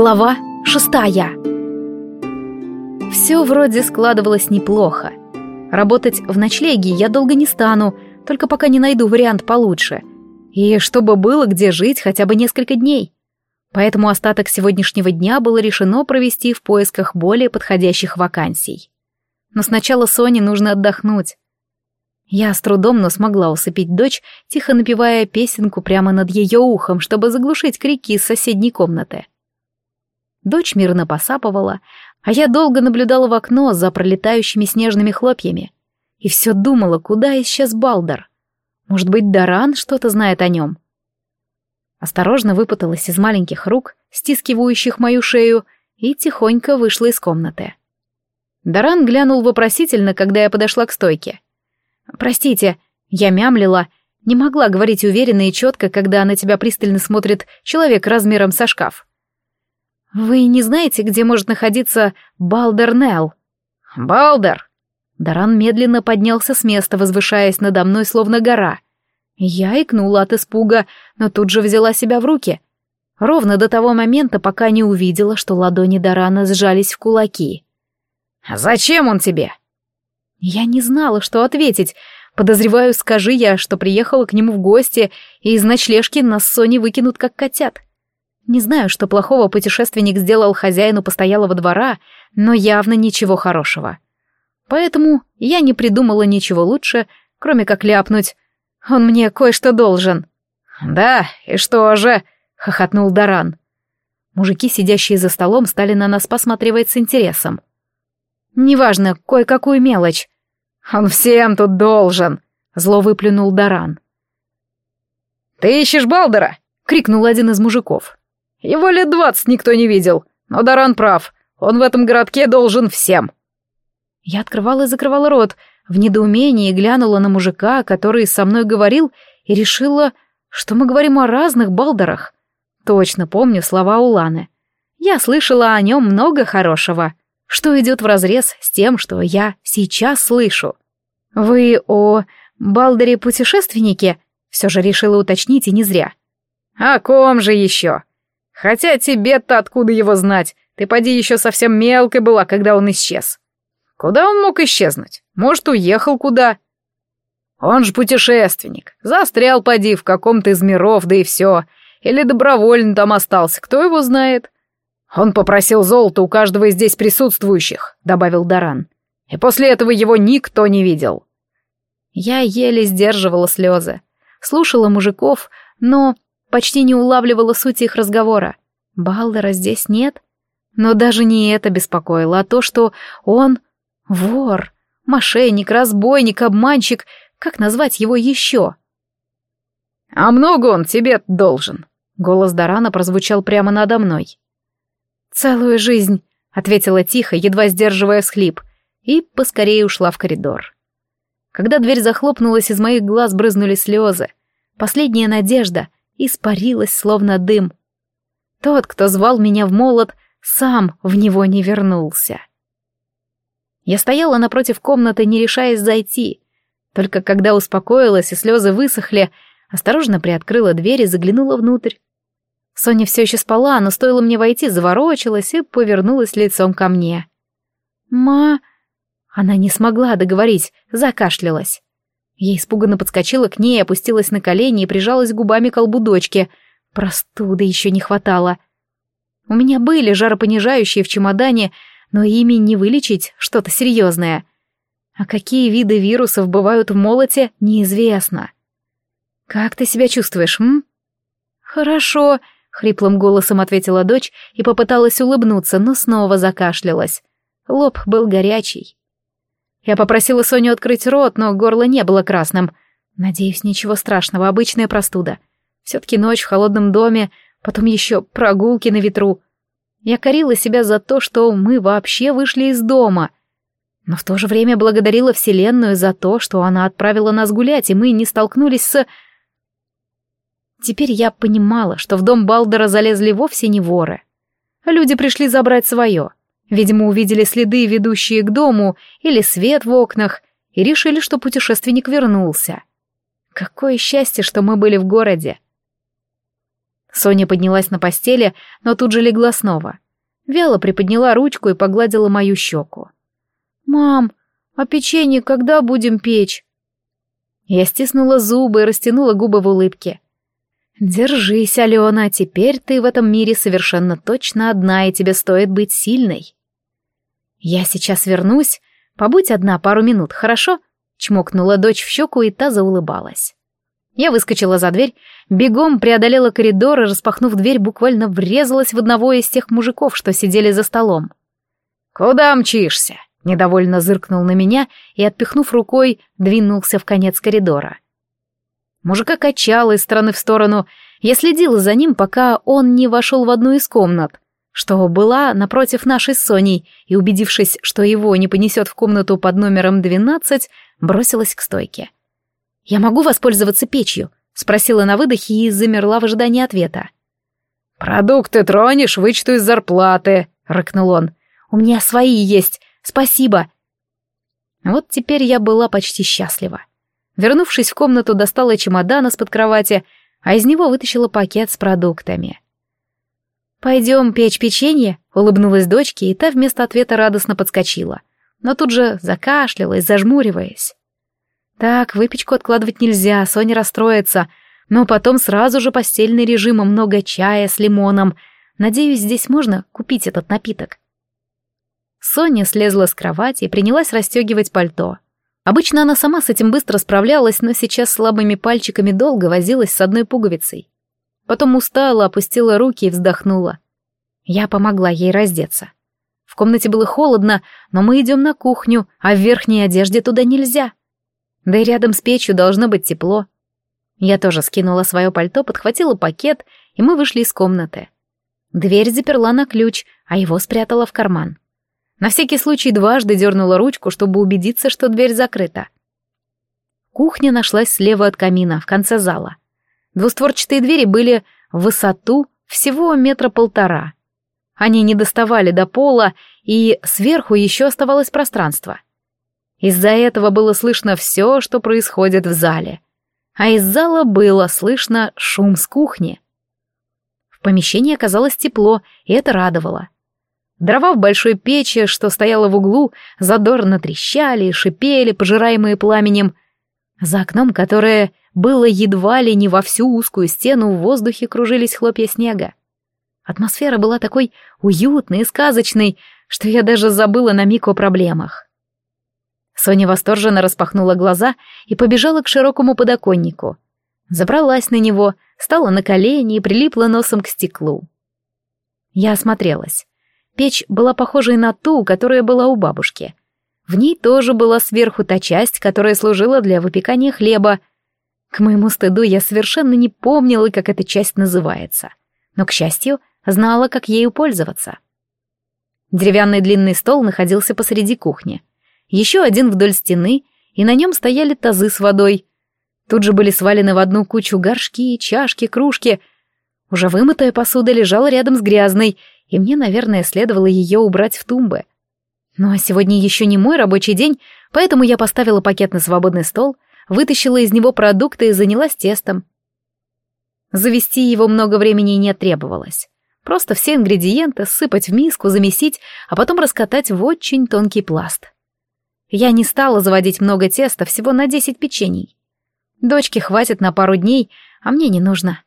Глава шестая. Все вроде складывалось неплохо. Работать в ночлеге я долго не стану, только пока не найду вариант получше. И чтобы было где жить хотя бы несколько дней. Поэтому остаток сегодняшнего дня было решено провести в поисках более подходящих вакансий. Но сначала Соне нужно отдохнуть. Я с трудом, но смогла усыпить дочь, тихо напевая песенку прямо над ее ухом, чтобы заглушить крики из соседней комнаты. Дочь мирно посапывала, а я долго наблюдала в окно за пролетающими снежными хлопьями. И все думала, куда исчез Балдар. Может быть, Даран что-то знает о нем. Осторожно выпуталась из маленьких рук, стискивающих мою шею, и тихонько вышла из комнаты. Даран глянул вопросительно, когда я подошла к стойке. «Простите, я мямлила, не могла говорить уверенно и четко, когда на тебя пристально смотрит человек размером со шкаф. «Вы не знаете, где может находиться Балдернелл?» «Балдер!» Даран медленно поднялся с места, возвышаясь надо мной, словно гора. Я икнула от испуга, но тут же взяла себя в руки. Ровно до того момента, пока не увидела, что ладони Дарана сжались в кулаки. «Зачем он тебе?» Я не знала, что ответить. Подозреваю, скажи я, что приехала к нему в гости, и из ночлежки нас с Соней выкинут как котят. Не знаю, что плохого путешественник сделал хозяину постоялого двора, но явно ничего хорошего. Поэтому я не придумала ничего лучше, кроме как ляпнуть. Он мне кое-что должен. «Да, и что же?» — хохотнул Даран. Мужики, сидящие за столом, стали на нас посматривать с интересом. «Неважно, кое-какую мелочь. Он всем тут должен!» — зло выплюнул Даран. «Ты ищешь Балдера?» — крикнул один из мужиков. Его лет двадцать никто не видел. Но Даран прав. Он в этом городке должен всем. Я открывала и закрывала рот, в недоумении глянула на мужика, который со мной говорил, и решила, что мы говорим о разных балдарах. Точно помню слова Уланы. Я слышала о нем много хорошего, что идет вразрез с тем, что я сейчас слышу. «Вы о балдаре-путешественнике?» Все же решила уточнить и не зря. «О ком же еще?» Хотя тебе-то откуда его знать? Ты поди еще совсем мелкой была, когда он исчез. Куда он мог исчезнуть? Может, уехал куда? Он же путешественник. Застрял, поди, в каком-то из миров, да и все. Или добровольно там остался, кто его знает? Он попросил золото у каждого из здесь присутствующих, добавил Даран. И после этого его никто не видел. Я еле сдерживала слезы. Слушала мужиков, но почти не улавливала суть их разговора. Балдера здесь нет? Но даже не это беспокоило, а то, что он вор, мошенник, разбойник, обманщик, как назвать его еще? «А много он тебе должен?» Голос Дарана прозвучал прямо надо мной. «Целую жизнь», — ответила тихо, едва сдерживая всхлип, и поскорее ушла в коридор. Когда дверь захлопнулась, из моих глаз брызнули слезы. Последняя надежда — испарилась, словно дым. Тот, кто звал меня в молот, сам в него не вернулся. Я стояла напротив комнаты, не решаясь зайти. Только когда успокоилась и слезы высохли, осторожно приоткрыла дверь и заглянула внутрь. Соня все еще спала, но стоило мне войти, заворочилась и повернулась лицом ко мне. «Ма...» Она не смогла договорить, закашлялась. Я испуганно подскочила к ней, опустилась на колени и прижалась губами к колбу дочки. Простуды еще не хватало. У меня были жаропонижающие в чемодане, но ими не вылечить что-то серьезное. А какие виды вирусов бывают в молоте, неизвестно. «Как ты себя чувствуешь, м?» «Хорошо», — хриплым голосом ответила дочь и попыталась улыбнуться, но снова закашлялась. Лоб был горячий. Я попросила Соню открыть рот, но горло не было красным. Надеюсь, ничего страшного, обычная простуда. Все-таки ночь в холодном доме, потом еще прогулки на ветру. Я корила себя за то, что мы вообще вышли из дома. Но в то же время благодарила Вселенную за то, что она отправила нас гулять, и мы не столкнулись с... Теперь я понимала, что в дом Балдера залезли вовсе не воры. Люди пришли забрать свое — Видимо, увидели следы, ведущие к дому, или свет в окнах, и решили, что путешественник вернулся. Какое счастье, что мы были в городе. Соня поднялась на постели, но тут же легла снова. Вяло приподняла ручку и погладила мою щеку. «Мам, а печенье когда будем печь?» Я стиснула зубы и растянула губы в улыбке. «Держись, Алена, теперь ты в этом мире совершенно точно одна, и тебе стоит быть сильной». «Я сейчас вернусь. Побудь одна пару минут, хорошо?» Чмокнула дочь в щеку, и та заулыбалась. Я выскочила за дверь, бегом преодолела коридор и, распахнув дверь, буквально врезалась в одного из тех мужиков, что сидели за столом. «Куда мчишься?» — недовольно зыркнул на меня и, отпихнув рукой, двинулся в конец коридора. Мужика качало из стороны в сторону. Я следила за ним, пока он не вошел в одну из комнат, что была напротив нашей с Соней, и, убедившись, что его не понесет в комнату под номером 12, бросилась к стойке. «Я могу воспользоваться печью?» — спросила на выдохе и замерла в ожидании ответа. «Продукты тронешь, вычту из зарплаты», — рыкнул он. «У меня свои есть, спасибо». Вот теперь я была почти счастлива. Вернувшись в комнату, достала чемодан из-под кровати, а из него вытащила пакет с продуктами. «Пойдем печь печенье?» — улыбнулась дочке, и та вместо ответа радостно подскочила, но тут же закашлялась, зажмуриваясь. Так, выпечку откладывать нельзя, Соня расстроится. Но потом сразу же постельный режим и много чая с лимоном. Надеюсь, здесь можно купить этот напиток. Соня слезла с кровати и принялась расстегивать пальто. Обычно она сама с этим быстро справлялась, но сейчас слабыми пальчиками долго возилась с одной пуговицей. Потом устала, опустила руки и вздохнула. Я помогла ей раздеться. В комнате было холодно, но мы идем на кухню, а в верхней одежде туда нельзя. Да и рядом с печью должно быть тепло. Я тоже скинула свое пальто, подхватила пакет, и мы вышли из комнаты. Дверь заперла на ключ, а его спрятала в карман. На всякий случай дважды дернула ручку, чтобы убедиться, что дверь закрыта. Кухня нашлась слева от камина, в конце зала. Двустворчатые двери были в высоту всего метра полтора. Они не доставали до пола, и сверху еще оставалось пространство — из-за этого было слышно все, что происходит в зале. А из зала было слышно шум с кухни. В помещении оказалось тепло, и это радовало. Дрова в большой печи, что стояла в углу, задорно трещали и шипели, пожираемые пламенем. За окном, которое было едва ли не во всю узкую стену, в воздухе кружились хлопья снега. Атмосфера была такой уютной и сказочной, что я даже забыла на миг о проблемах. Соня восторженно распахнула глаза и побежала к широкому подоконнику. Забралась на него, стала на колени и прилипла носом к стеклу. Я осмотрелась. Печь была похожей на ту, которая была у бабушки. В ней тоже была сверху та часть, которая служила для выпекания хлеба. К моему стыду я совершенно не помнила, как эта часть называется. Но, к счастью, знала, как ею пользоваться. Деревянный длинный стол находился посреди кухни — еще один вдоль стены, и на нем стояли тазы с водой. Тут же были свалены в одну кучу горшки, чашки, кружки. Уже вымытая посуда лежала рядом с грязной, и мне, наверное, следовало ее убрать в тумбы. Но сегодня еще не мой рабочий день, поэтому я поставила пакет на свободный стол, вытащила из него продукты и занялась тестом. Завести его много времени не требовалось. Просто все ингредиенты сыпать в миску, замесить, а потом раскатать в очень тонкий пласт. Я не стала заводить много теста, всего на десять печений. Дочке хватит на пару дней, а мне не нужно.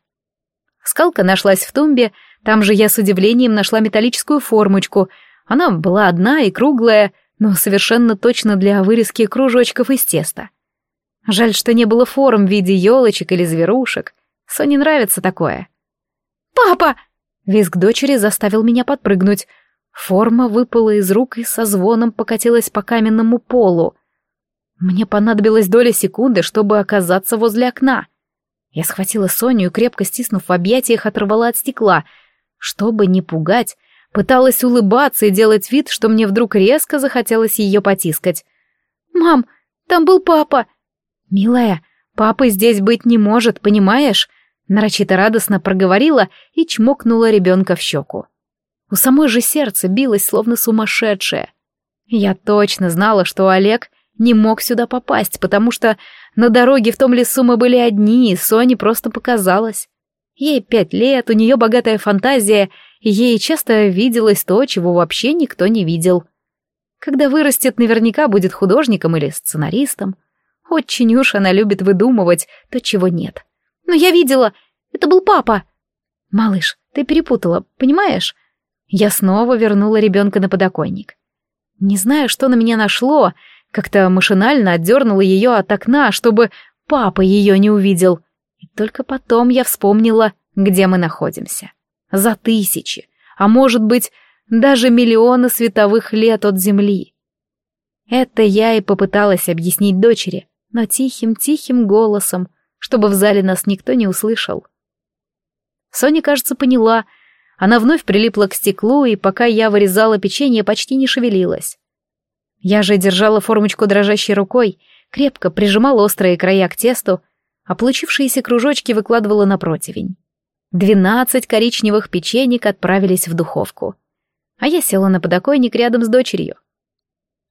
Скалка нашлась в тумбе, там же я с удивлением нашла металлическую формочку. Она была одна и круглая, но совершенно точно для вырезки кружочков из теста. Жаль, что не было форм в виде елочек или зверушек. Соне нравится такое. «Папа!» Визг дочери заставил меня подпрыгнуть — Форма выпала из рук и со звоном покатилась по каменному полу. Мне понадобилась доля секунды, чтобы оказаться возле окна. Я схватила Соню и, крепко стиснув в объятиях, оторвала от стекла. Чтобы не пугать, пыталась улыбаться и делать вид, что мне вдруг резко захотелось ее потискать. «Мам, там был папа!» «Милая, папы здесь быть не может, понимаешь?» Нарочито радостно проговорила и чмокнула ребенка в щеку. У самой же сердце билось, словно сумасшедшее. Я точно знала, что Олег не мог сюда попасть, потому что на дороге в том лесу мы были одни, и Соне просто показалось. Ей пять лет, у нее богатая фантазия, и ей часто виделось то, чего вообще никто не видел. Когда вырастет, наверняка будет художником или сценаристом. Очень уж она любит выдумывать то, чего нет. Но я видела, это был папа. Малыш, ты перепутала, понимаешь? Я снова вернула ребенка на подоконник. Не знаю, что на меня нашло, как-то машинально отдернула ее от окна, чтобы папа ее не увидел. И только потом я вспомнила, где мы находимся. За тысячи, а может быть, даже миллионы световых лет от Земли. Это я и попыталась объяснить дочери, но тихим-тихим голосом, чтобы в зале нас никто не услышал. Соня, кажется, поняла. Она вновь прилипла к стеклу, и пока я вырезала печенье, почти не шевелилась. Я же держала формочку дрожащей рукой, крепко прижимала острые края к тесту, а получившиеся кружочки выкладывала на противень. Двенадцать коричневых печенек отправились в духовку. А я села на подоконник рядом с дочерью.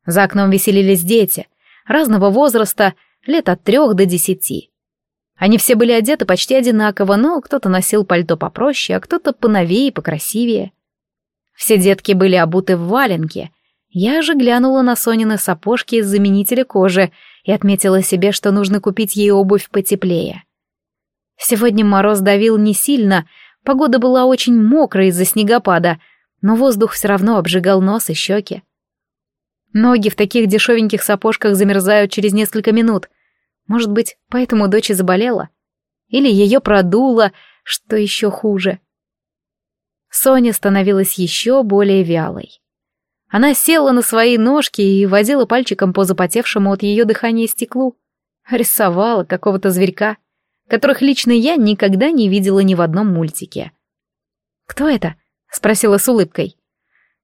За окном веселились дети, разного возраста, лет от трех до десяти. Они все были одеты почти одинаково, но кто-то носил пальто попроще, а кто-то поновее и покрасивее. Все детки были обуты в валенки. Я же глянула на Сонины сапожки из заменителя кожи и отметила себе, что нужно купить ей обувь потеплее. Сегодня мороз давил не сильно, погода была очень мокрая из-за снегопада, но воздух все равно обжигал нос и щеки. Ноги в таких дешевеньких сапожках замерзают через несколько минут — может быть, поэтому дочь и заболела? Или ее продуло, что еще хуже? Соня становилась еще более вялой. Она села на свои ножки и водила пальчиком по запотевшему от ее дыхания стеклу. Рисовала какого-то зверька, которых лично я никогда не видела ни в одном мультике. «Кто это?» — спросила с улыбкой.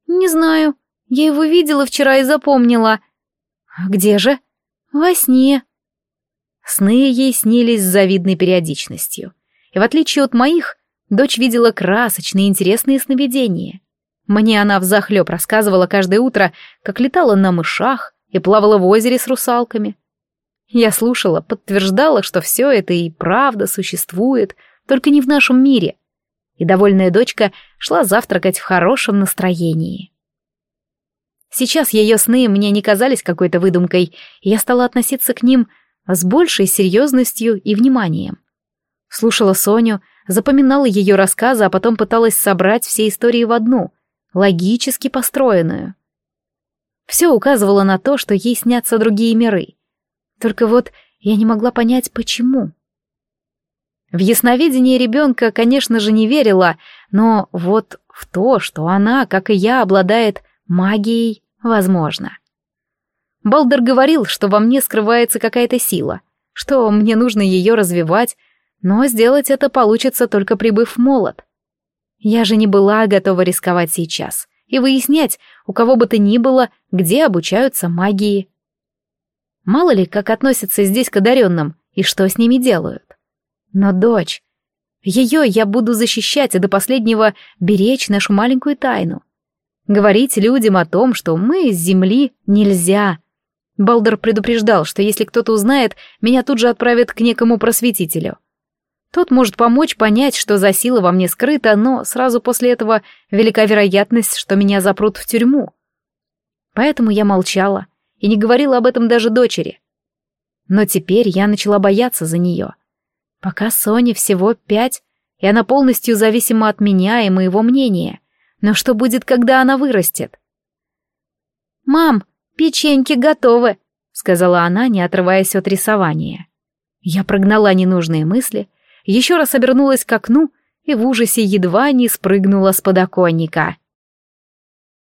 «Не знаю. Я его видела вчера и запомнила». «А где же?» «Во сне», Сны ей снились с завидной периодичностью. И в отличие от моих, дочь видела красочные интересные сновидения. Мне она взахлеб рассказывала каждое утро, как летала на мышах и плавала в озере с русалками. Я слушала, подтверждала, что все это и правда существует, только не в нашем мире. И довольная дочка шла завтракать в хорошем настроении. Сейчас ее сны мне не казались какой-то выдумкой, и я стала относиться к ним с большей серьезностью и вниманием. Слушала Соню, запоминала ее рассказы, а потом пыталась собрать все истории в одну, логически построенную. Все указывало на то, что ей снятся другие миры. Только вот я не могла понять, почему. В ясновидение ребенка, конечно же, не верила, но вот в то, что она, как и я, обладает магией, возможно. Балдер говорил, что во мне скрывается какая-то сила, что мне нужно ее развивать, но сделать это получится только прибыв в молот. Я же не была готова рисковать сейчас и выяснять, у кого бы то ни было, где обучаются магии. Мало ли, как относятся здесь к одаренным и что с ними делают. Но дочь... Ее я буду защищать и до последнего беречь нашу маленькую тайну. Говорить людям о том, что мы из земли, нельзя — Балдер предупреждал, что если кто-то узнает, меня тут же отправят к некому просветителю. Тот может помочь понять, что за сила во мне скрыта, но сразу после этого велика вероятность, что меня запрут в тюрьму. Поэтому я молчала и не говорила об этом даже дочери. Но теперь я начала бояться за нее. Пока Соне всего пять, и она полностью зависима от меня и моего мнения. Но что будет, когда она вырастет? «Мам, «Печеньки готовы», — сказала она, не отрываясь от рисования. Я прогнала ненужные мысли, еще раз обернулась к окну и в ужасе едва не спрыгнула с подоконника.